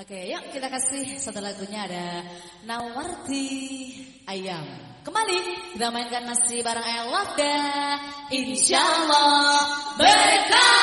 Oke, yuk kita kasih satu lagunya ada Nawarti Ayam. Kembali kita mainkan masih bareng I Love Insya Allah berkah.